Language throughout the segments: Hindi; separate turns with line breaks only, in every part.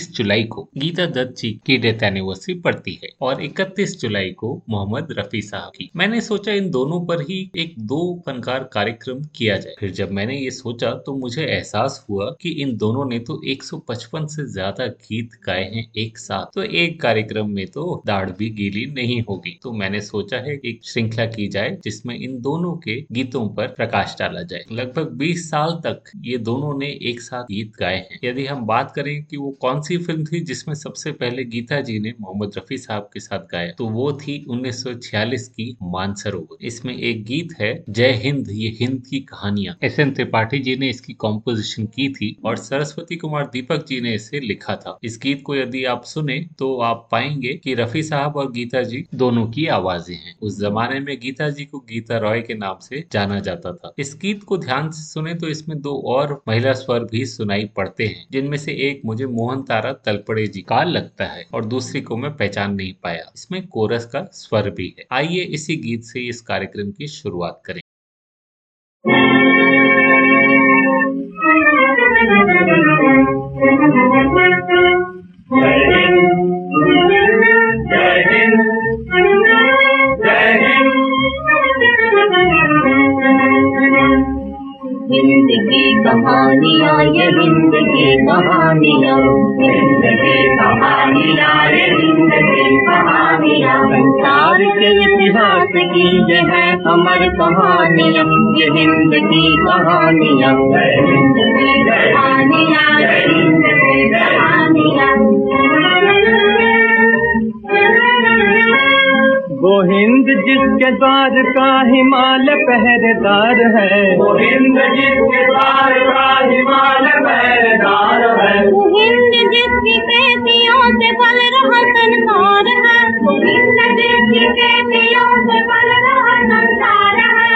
बीस जुलाई को गीता दत्त जी की डेथ एनिवर्सरी पड़ती है और इकतीस जुलाई को मोहम्मद रफी साहब की। मैंने सोचा इन दोनों पर ही एक दो फनकार कार्यक्रम किया जाए। फिर जब मैंने ये सोचा तो मुझे एहसास हुआ कि इन दोनों ने तो 155 से ज़्यादा गीत गाए हैं एक साथ। तो एक कार्यक्रम में तो दाढ़ भी गीली नहीं होगी। तो मैंने सोचा है एक श्रृंखला की जाए जिसमें इन दोनों के गीतों पर प्रकाश डाला जाए। लगभग 20 साल तक ये दोनों ने एक साथ गीत गाए हैं। यदि हम बात करें कि वो कौन सी फ़िल्म थी जिसमें सबसे पहले गीता जी ने मोहम्मद रफी साहब के साथ गाया। तो वो थी 1946 की मानसरोवर। इसमें एक गीत है, जय हिंद, ये हिंद की कहानियाँ। एस एन त्रिपाठी जी ने इसकी कॉम्पोजिशन की थी और सरस्वती कुमार दीपक जी ने इसे लिखा था। इस गीत को यदि आप सुने तो आप पाएँगे कि रफी साहब और गीता जी दोनों की आवाज़ें हैं। उस जमाने में गीता जी को गीता रॉय के नाम से जाना जाता था। इस गीत को ध्यान से सुने तो इसमें दो और महिला स्वर भी सुनाई पड़ते हैं, जिनमें से एक मुझे मोहन तारा तलपड़े जी का लगता है और दूसरी को मैं पहचान नहीं पाया। इसमें कोरस का स्वर भी है। आइए इसी गीत से इस कार्यक्रम की शुरुआत करें।
की कहानियाँ ये की कहानियाँ की कहानियाँ ये की कहानियाँ संसार के इतिहास की ये है अमर कहानियाँ ये की कहानियाँ की कहानियाँ की कहानियाँ
वो हिंद जिसके द्वार का हिमालय पहरेदार है।
वो हिंद जिसके द्वार का हिमालय पहरेदार है। वो हिंद जिसकी कैदियों से पल रहा संसार है। वो हिंद जिसकी कैदियों से पल रहा संसार है।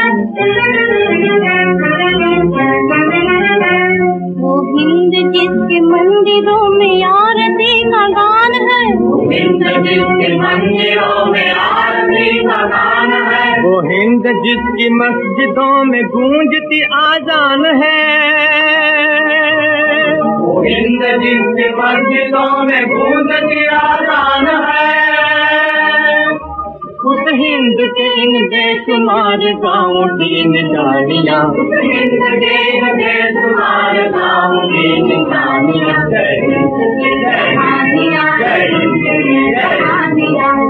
वो हिंद जिसके मंदिरों में आरती का हिंद जिसके मंदिरों में आरती का गान है।
वो हिंद जिसकी मस्जिदों में गूंजती आजान है।
वो हिंद जिसकी मस्जिदों में गूंजती आजान है।
हिंद के इन बेशुमार गाँव की
कहानियाँ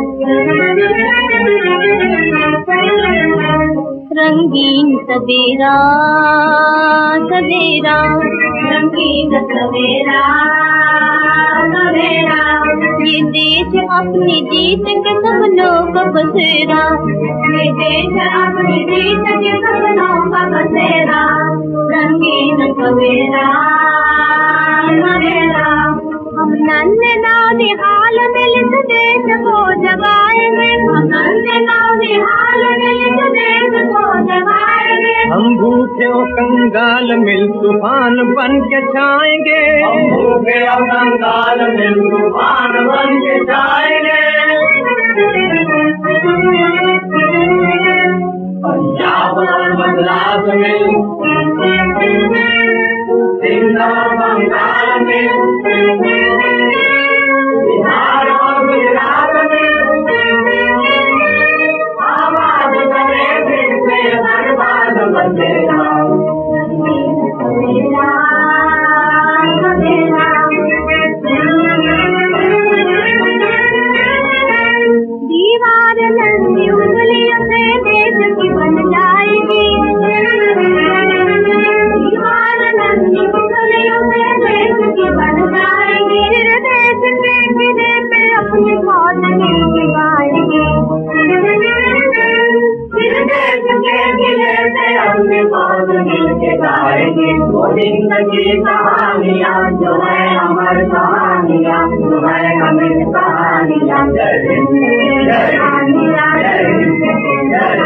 रंगीन सवेरा सवेरा रंगीन सवेरा सवेरा। ये देश अपनी जीत के सपनों का बसेरा ये देश अपनी जीत के सपनों का बसेरा रंगीन सवेरा सवेरा। हम नन्हे नानी हाल मिल देश को जगाएँगे हम मिल
भूखे और कंगाल मिल तूफ़ान बन के छाएँगे।
कंगाल मिल तूफ़ान बन के जाएँगे पंजाब और गुजरात में सिंध और बंगाल में है अमित कहानियाँ जय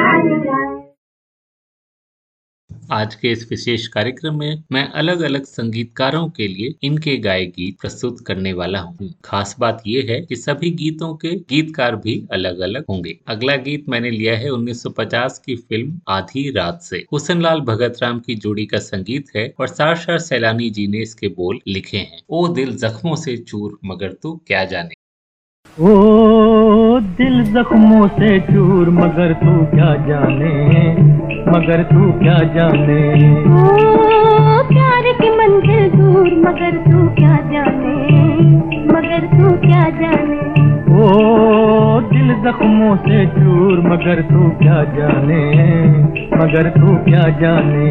आज के इस विशेष कार्यक्रम में मैं अलग अलग संगीतकारों के लिए इनके गाए गीत प्रस्तुत करने वाला हूँ। खास बात यह है कि सभी गीतों के गीतकार भी अलग अलग होंगे। अगला गीत मैंने लिया है 1950 की फ़िल्म आधी रात से। हुसन लाल भगत राम की जोड़ी का संगीत है और सार सैलानी जी ने इसके बोल लिखे हैं। ओ दिल जख्मों से चूर मगर तू क्या जाने?
ओ दिल जख्मों से चूर मगर तू क्या जाने? मगर तू क्या जाने?
ओ प्यार की मंजिल दूर मगर तू क्या जाने? मगर तू क्या जाने?
ओ दिल जख्मों से चूर मगर तू क्या जाने? मगर तू क्या जाने?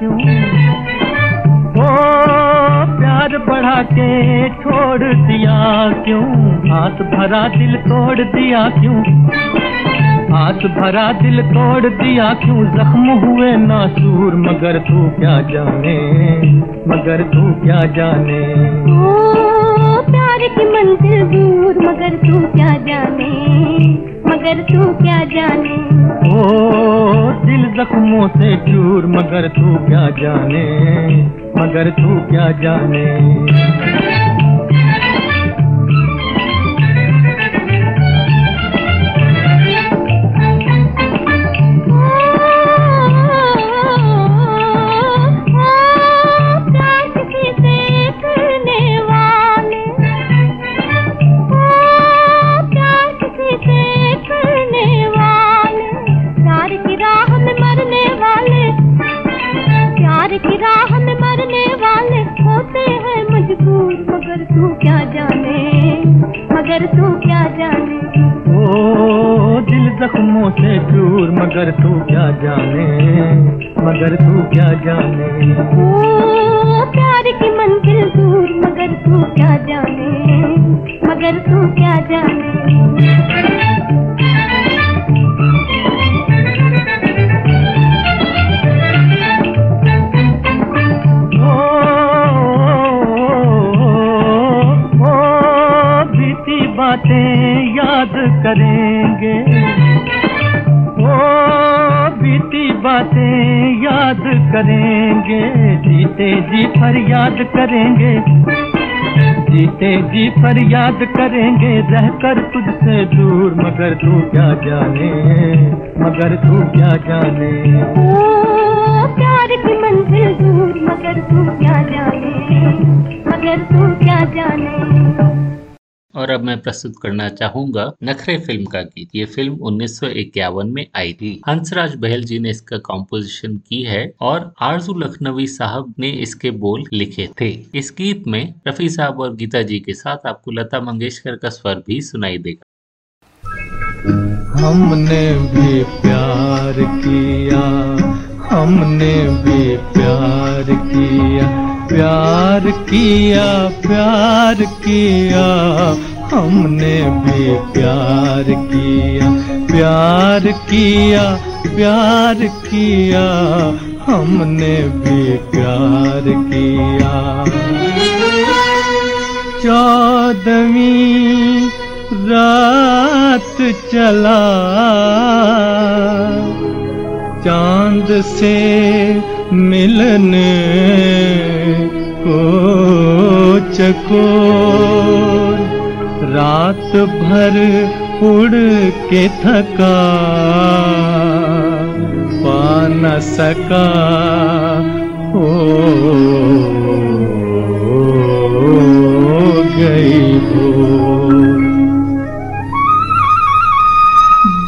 क्यों ओ प्यार बढ़ा के छोड़ दिया क्यों? हाथ भरा दिल तोड़ दिया क्यों? हाथ भरा दिल तोड़ दिया क्यों? जख्म हुए नासूर, मगर तू क्या जाने? मगर तू क्या जाने?
ओ, प्यार की मंजिल दूर, मगर तू क्या जाने? मगर तू क्या जाने?
ओ, दिल जख्मों से चूर, मगर तू क्या जाने? मगर तू क्या जाने?
मगर तू क्या जाने?
ओ दिल जख्मों से दूर मगर तू क्या जाने? मगर तू क्या जाने?
ओ प्यार की मंजिल दूर मगर तू क्या जाने? मगर तू क्या जाने?
करेंगे। ओ, बीती बातें याद करेंगे। जीते जी पर याद करेंगे। जीते जी पर याद करेंगे। रहकर तुझसे दूर, मगर तू क्या जाने? मगर तू क्या जाने?
ओ, प्यार की मंजिल दूर, मगर तू क्या जाने? मगर तू क्या जाने?
और अब मैं प्रस्तुत करना चाहूँगा नखरे फ़िल्म का गीत। ये फ़िल्म उन्नीस सौ इक्यावन में आई थी। हंसराज बहल जी ने इसका कॉम्पोजिशन की है और आरज़ू लखनवी साहब ने इसके बोल लिखे थे। इस गीत में रफी साहब और गीता जी के साथ आपको लता मंगेशकर का स्वर भी सुनाई देगा।
हमने भी प्यार किया, हमने भी प्यार किया। प्यार किया प्यार किया, हमने भी प्यार किया। प्यार किया प्यार किया, हमने भी प्यार किया। चौदवी रात चला, चाँद से मिलने को चको। रात भर उड़ के थका। पा न सका। हो गई हो।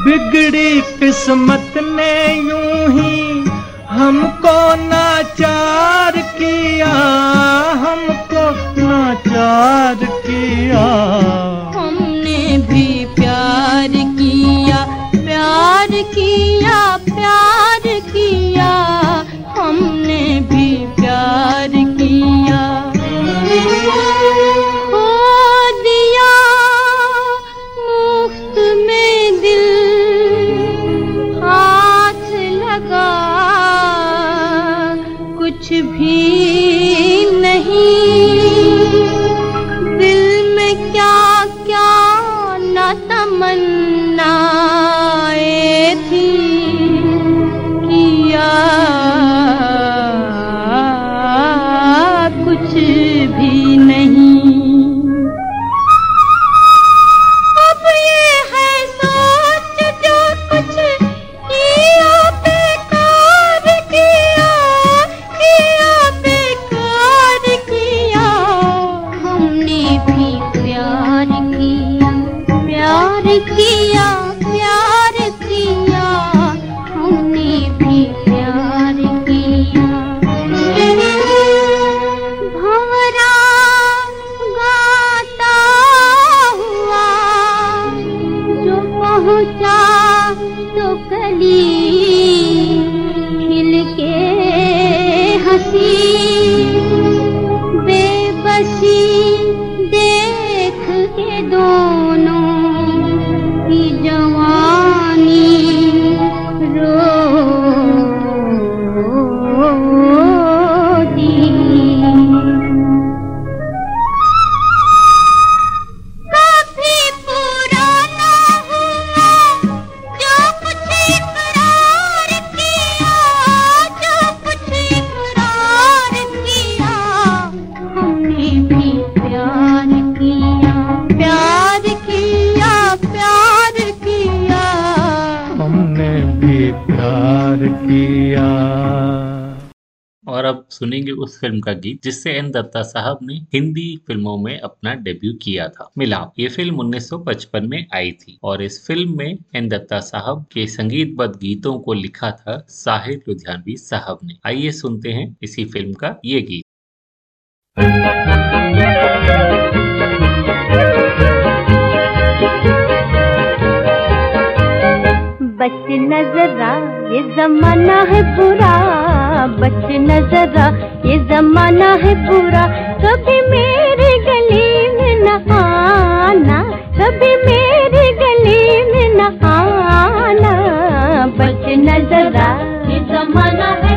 बिगड़ी किस्मत ने यूँ हमको नाचार किया, हमको नाचार किया।
हमने भी प्यार किया प्यार किया प्यार किया।
हमने बेबसी प्यार किया।
और अब सुनेंगे उस फ़िल्म का गीत, जिससे एन दत्ता साहब ने हिंदी फ़िल्मों में अपना डेब्यू किया था। मिलाप, ये फ़िल्म 1955 में आई थी और इस फ़िल्म में एन दत्ता साहब के संगीतबद्ध गीतों को लिखा था साहिर लुधियानवी साहब ने। आइए सुनते हैं इसी फ़िल्म का ये गीत।
बच नजरा ये जमाना है बुरा। बच नजरा ये जमाना है बुरा। कभी मेरी गली में न आना, कभी मेरी गली में न आना। बच नजरा ये जमाना है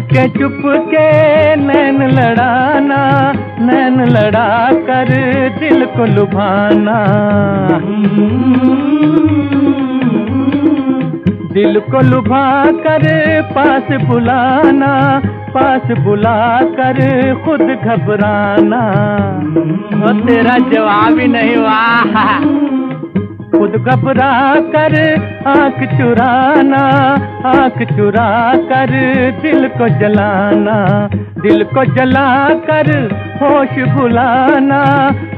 के
चुप के नैन लड़ाना, नैन लड़ा कर दिल को लुभाना। दिल को लुभा कर पास बुलाना, पास बुला कर खुद घबराना। तेरा जवाब ही नहीं हुआ। खुद घबरा कर आँख चुराना, आँख चुरा कर दिल को जलाना, दिल को जला कर होश भुलाना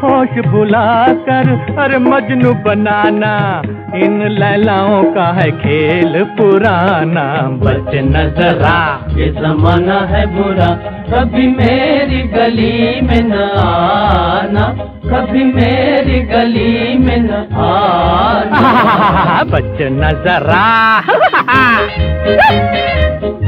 होश भुला कर अरे मजनू बनाना। इन लैलाओं का है खेल पुराना। बच नजरा। ये जमाना है बुरा कभी मेरी गली में न आना। कभी मेरी गली में न आना। बच नजरा।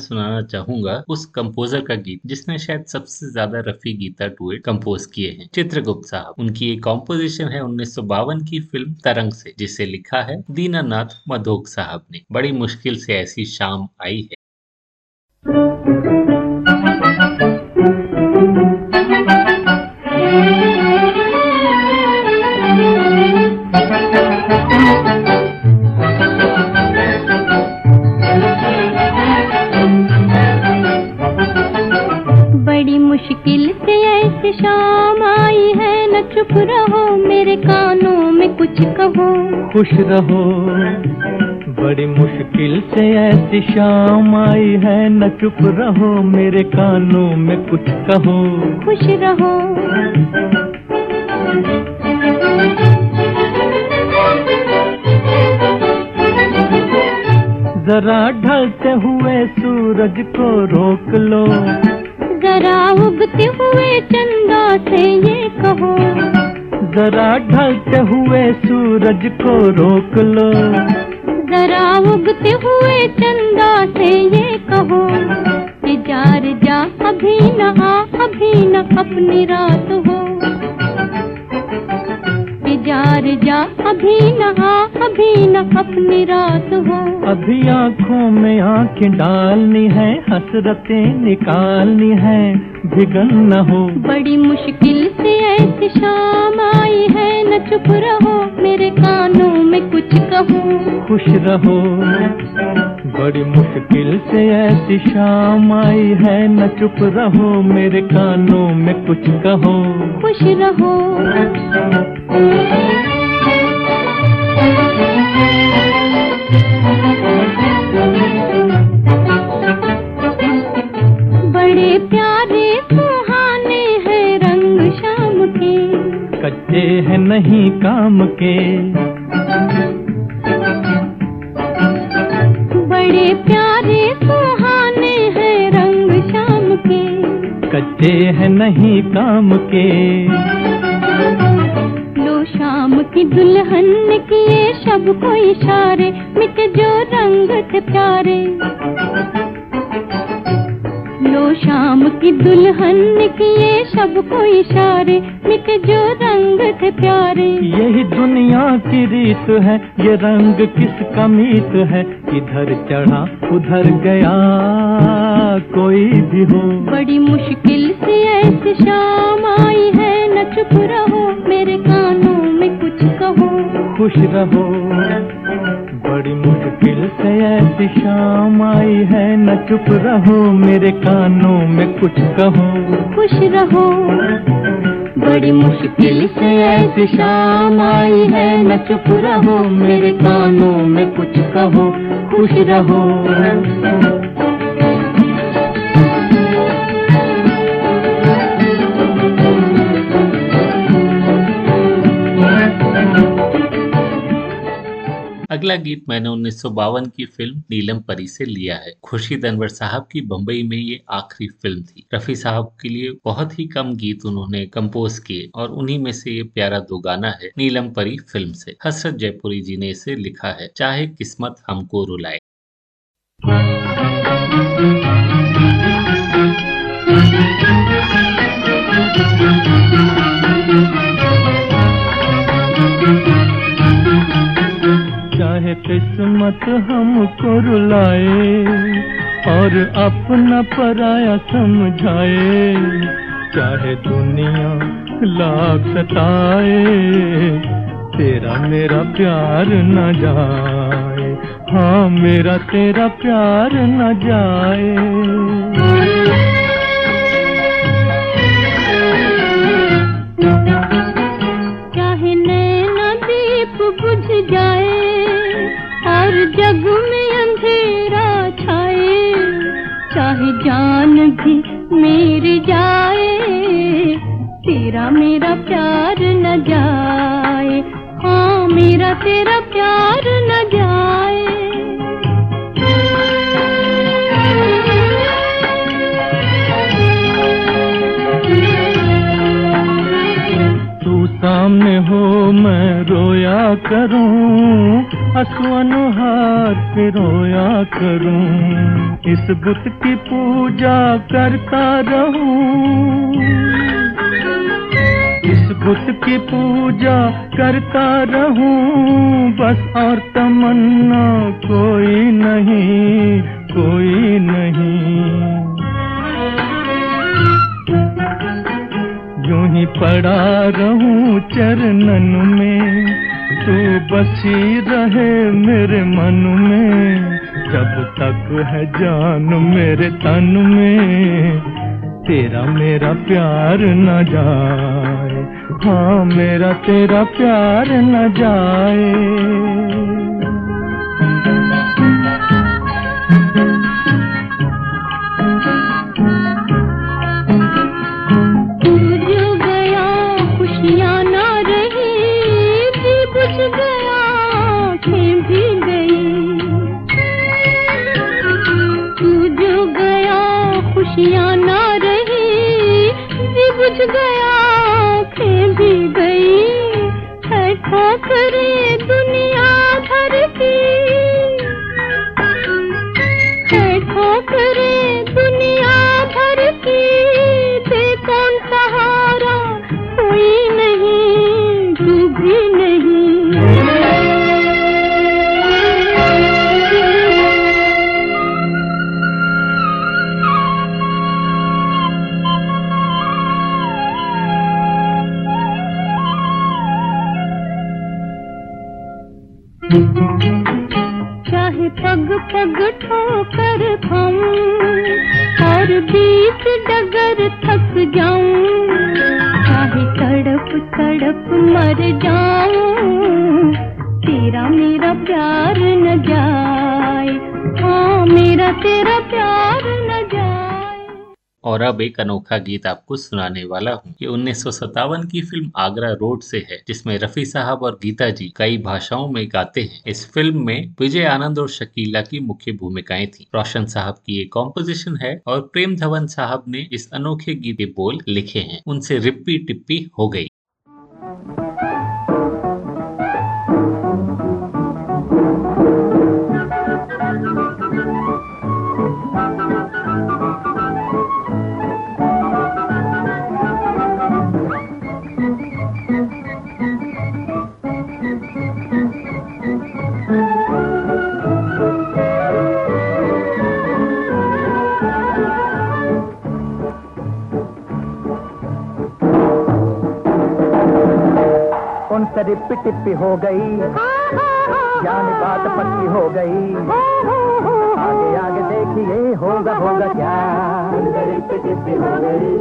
सुनाना चाहूँगा उस कंपोजर का गीत, जिसने शायद सबसे ज़्यादा रफी गीता टूए कंपोज किए हैं। चित्रगुप्त साहब, उनकी एक कॉम्पोजिशन है उन्नीस सौ बावन की फ़िल्म तरंग से, जिसे लिखा है दीनानाथ मधोक साहब ने। बड़ी मुश्किल से ऐसी शाम आई है।
खुश रहो। बड़ी मुश्किल से ऐसी शाम आई है न चुप रहो मेरे कानों में कुछ कहो।
खुश रहो।
जरा ढलते हुए सूरज को रोक लो।
जरा उगते हुए चंदा से ये कहो।
जरा ढलते हुए सूरज को रोक लो।
जरा उगते हुए चंदा से ये कहो कि जार जा अभी न आ अभी न अपनी रात हो। कि जार जा अभी न आ अभी न अपनी रात हो।
अभी आँखों में आँखें डालनी है हसरतें निकालनी है भिगन न हो।
बड़ी मुश्किल से ऐसी शाम चुप रहो मेरे कानों में कुछ कहो।
खुश रहो बड़ी मुश्किल से ऐसी शाम आई है। न चुप रहो मेरे कानों में कुछ कहो।
खुश रहो।
नहीं काम के।
बड़े प्यारे सुहाने हैं रंग शाम के।
कच्चे हैं नहीं काम के।
लो शाम की दुल्हन ने किए शब को इशारे मिट जो रंग थे प्यारे। शाम की दुल्हन ने किए शब को इशारे मिट जो रंग थे प्यारे।
यही दुनिया की रीत है ये रंग किसका मीत है? इधर चढ़ा उधर गया कोई भी हो।
बड़ी मुश्किल से ऐसी शाम आई है न चुप रहो मेरे कानों में कुछ कहो।
खुश रहो बड़ी मुश्किल से ऐसी शाम आई है, न चुप रहो, मेरे कानों में कुछ कहो।
खुश रहो,
बड़ी मुश्किल से ऐसी शाम आई है, न चुप रहो, मेरे कानों में कुछ कहो। खुश रहो।
अगला गीत मैंने उन्नीस सौ बावन की फ़िल्म नीलम परी से लिया है। खुशी दनवर साहब की बम्बई में ये आखिरी फ़िल्म थी। रफी साहब के लिए बहुत ही कम गीत उन्होंने कंपोज किए और उन्हीं में से ये प्यारा दो गाना है नीलम परी फ़िल्म से। हसरत जयपुरी जी ने इसे लिखा है, चाहे किस्मत हमको रुलाए।
चाहे किस्मत हमको रुलाए और अपना पराया समझाए। चाहे दुनिया लाख सताए, तेरा मेरा प्यार न जाए। हाँ मेरा तेरा प्यार न जाए।
जग में अंधेरा छाए, चाहे जान भी मेरी जाए, तेरा मेरा प्यार न जाए हाँ मेरा तेरा प्यार न जाए।
तू सामने हो, मैं रोया करूँ असवन के रोया करूँ, इस बुत की पूजा करता रहूँ। इस बुत की पूजा करता रहूँ, बस और तमन्ना कोई नहीं कोई नहीं। यूँ ही पड़ा रहूँ चरणन में तू बसी रहे मेरे मन में, जब तक है जान मेरे तन में। तेरा मेरा प्यार न जाए
हाँ मेरा तेरा प्यार न जाए।
तड़प मर जाऊँ, तेरा मेरा प्यार न जाए। हाँ मेरा तेरा प्यार न
और अब एक अनोखा गीत आपको सुनाने वाला हूँ। ये उन्नीस सौ सत्तावन की फ़िल्म आगरा रोड से है, जिसमें रफी साहब और गीता जी कई भाषाओं में गाते हैं। इस फ़िल्म में विजय आनंद और शकीला की मुख्य भूमिकाएँ थी। रोशन साहब की ये कॉम्पोजिशन है और प्रेम धवन साहब ने इस अनोखे गीत बोल लिखे हैं। उनसे रिप्पी टिप्पी हो गई।
उनसे रिप्पी टिप्पी हो गई। ज्ञान बात पक्की हो गई। आगे आगे देखिए होगा होगा क्या। टिप्पी गई।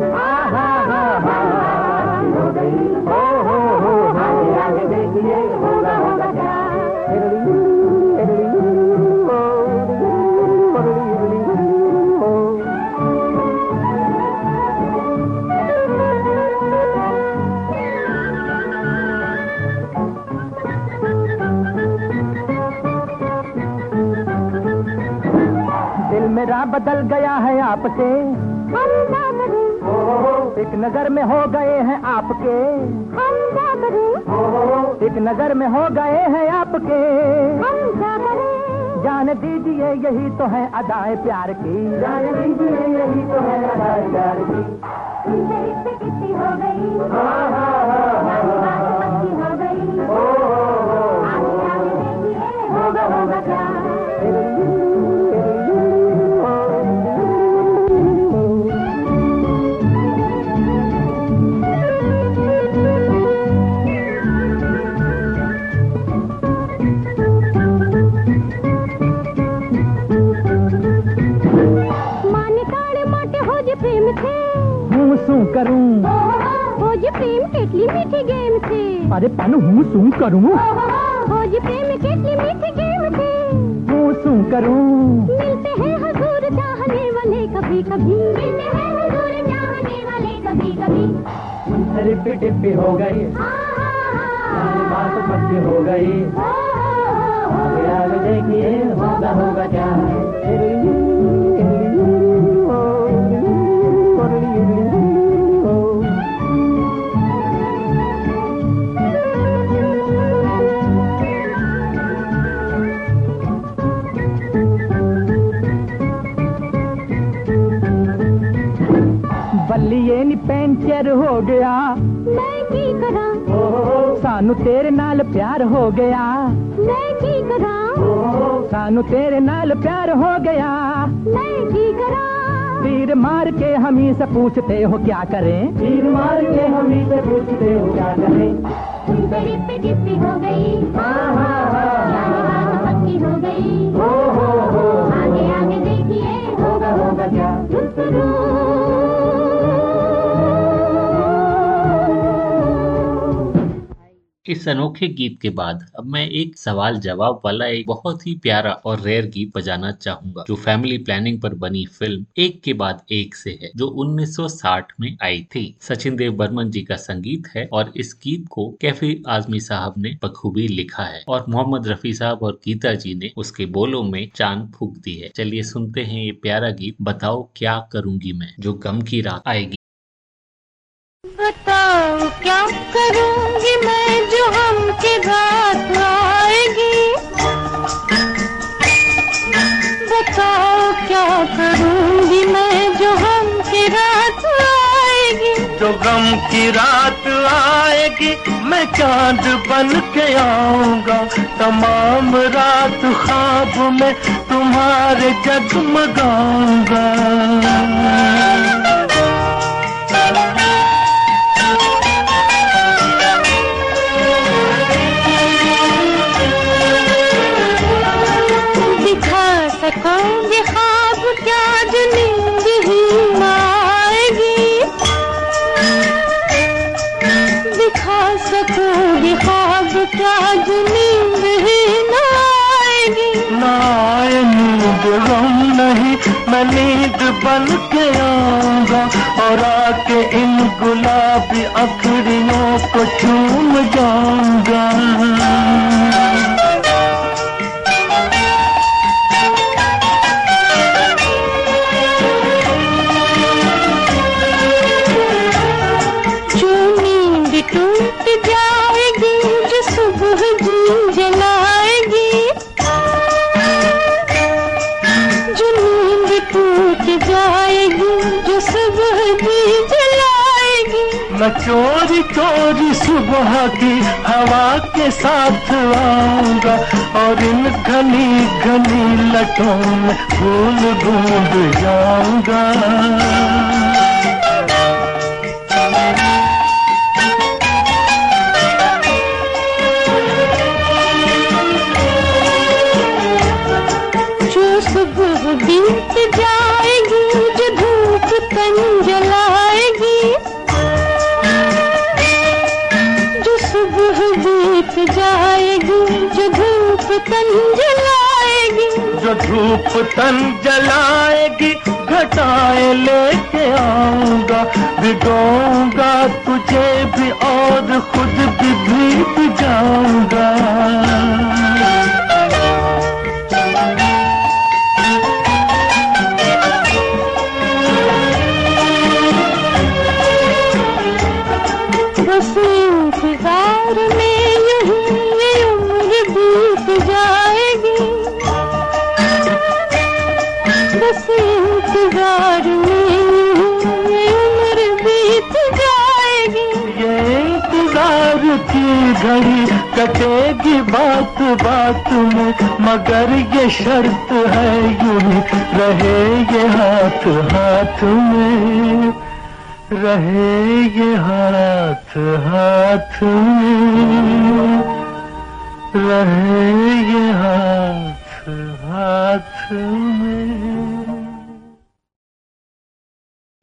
हो गई। हो हो हो। आगे आगे देखिए होगा होगा क्या। बदल गया है आपसे एक नज़र में हो गए हैं आपके एक नज़र में हो गए हैं आपके जान दीजिए यही तो है अदाए प्यार की जान दीजिए यही तो है अदाए प्यार की
हो गई पक्की हो गई आगे आगे
करूँ?
भोज प्रेम केतली मीठी गेम
करूँ?
मिलते हैं हुजूर चाहने वाले कभी कभी। मिलते हैं हुजूर चाहने वाले कभी कभी।
उनसे टिप्पी हो गई बात पत्ती हो गई। देखिए होगा होगा क्या? है ਨੀ ਪੈਂਚਰ ਹੋ ਗਿਆ
मैं की करा
ਸਾਨੂੰ ਤੇਰੇ ਨਾਲ ਪਿਆਰ ਹੋ ਗਿਆ
मैं की करा
ਸਾਨੂੰ ਤੇਰੇ ਨਾਲ ਪਿਆਰ ਹੋ ਗਿਆ
मैं की करा
तीर मार के हम ही से पूछते हो क्या करें तीर मार के हम ही से पूछते हो क्या करें
तुमसे रिप्पी टिप्पी हो गई यानी बात पक्की हो गई आगे आगे देखिए होगा होगा क्या
इस अनोखे गीत के बाद अब मैं एक सवाल जवाब वाला एक बहुत ही प्यारा और रेयर गीत बजाना चाहूँगा, जो फैमिली प्लानिंग पर बनी फ़िल्म एक के बाद एक से है, जो 1960 में आई थी। सचिन देव बर्मन जी का संगीत है और इस गीत को कैफी आजमी साहब ने बखूबी लिखा है और मोहम्मद रफी साहब और गीता जी ने उसके बोलों में चाँद फूक दी है। चलिए सुनते हैं ये प्यारा गीत, बताओ क्या करूँगी मैं, जो गम की रात आएगी।
बताओ क्या करूँगी मैं
गम की रात आएगी, मैं चाँद बन के आऊँगा। तमाम रात ख्वाब में तुम्हारे जगमगाऊँगा। आए नींद गम नहीं, मैं नींद बन के आऊँगा और आके इन गुलाबी अखरियों को चूम जाऊँगा। चोरी सुबह की हवा के साथ आऊँगा, और इन घनी घनी लटों में फूल बूंद जाऊँगा।
धूप तन जलाएगी
घटाए लेके आऊँगा। भिगोऊँगा तुझे भी और खुद भी भीग जाऊँगा। घड़ी कटेगी बात बात में, मगर ये शर्त है यूँ रहे ये हाथ हाथ में। रहे ये हाथ हाथ में। रहे ये हाथ हाथ में।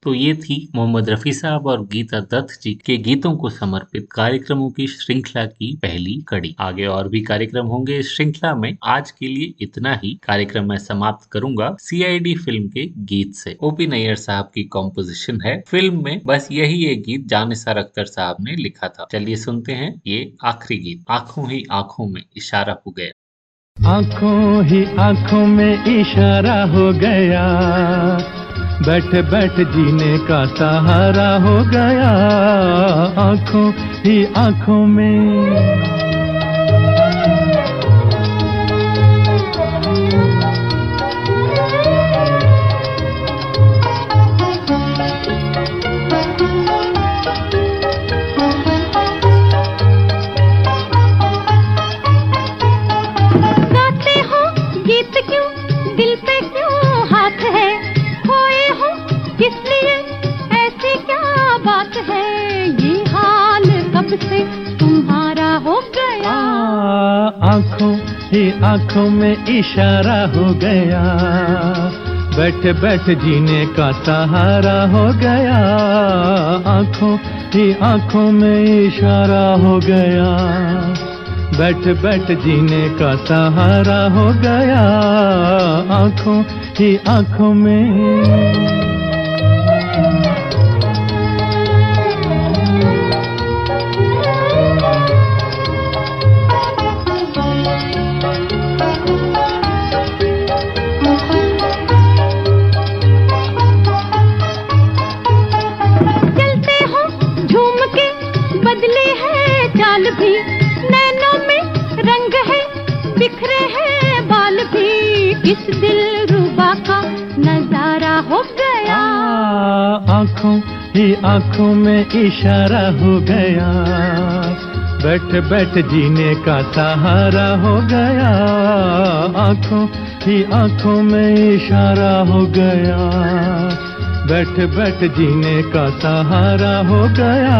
तो ये थी मोहम्मद रफी साहब और गीता दत्त जी के गीतों को समर्पित कार्यक्रमों की श्रृंखला की पहली कड़ी। आगे और भी कार्यक्रम होंगे इस श्रृंखला में। आज के लिए इतना ही। कार्यक्रम मैं समाप्त करूँगा सीआईडी फ़िल्म के गीत से। ओपी नैयर साहब की कॉम्पोजिशन है। फ़िल्म में बस यही एक गीत जानिसार अख्तर साहब ने लिखा था। चलिए सुनते हैं ये आखिरी गीत। आँखों ही आँखों में इशारा हो गया।
आँखों ही आँखों में इशारा हो गया। बैठ बैठ जीने का सहारा हो गया आँखों ही आँखों में। आँखों ही आँखों में इशारा हो गया।
बैठ बैठ जीने का सहारा हो गया। आँखों ही आँखों में इशारा हो गया। बैठ बैठ जीने का सहारा हो गया। आँखों ही आँखों में
ही
आँखों में इशारा हो गया। बैठ बैठ जीने का सहारा हो गया। आँखों ही आँखों में इशारा हो गया। बैठ बैठ जीने का सहारा हो गया।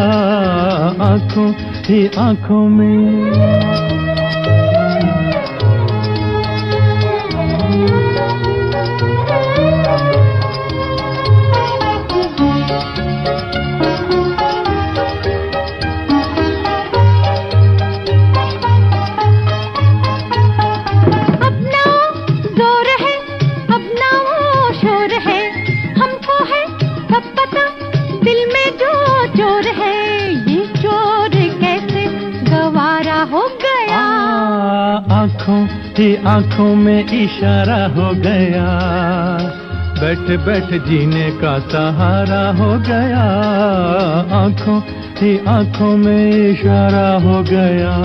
आँखों ही आँखों में
ही
आँखों में इशारा हो गया। बैठ बैठ जीने का सहारा हो गया। आँखों ही आँखों में इशारा हो गया।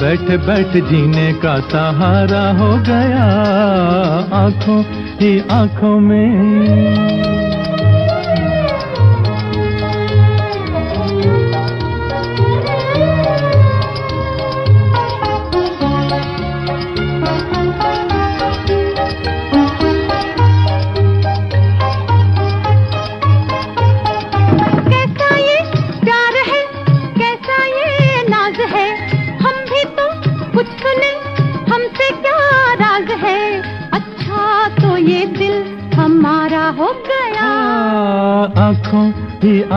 बैठ बैठ जीने का सहारा हो गया। आँखों ही आँखों में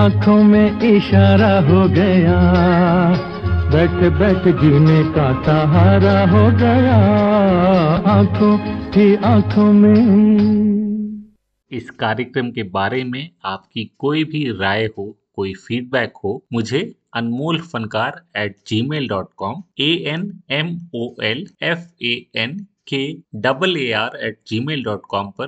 आँखों में इशारा हो गया। बैठ बैठ जीने का सहारा हो गया। आँखों ही आँखों में।
इस कार्यक्रम के बारे में आपकी कोई भी राय हो, कोई फीडबैक हो, मुझे Anmol Fankar at Gmail dot com A N M O L F A N K double A R at Gmail dot com पर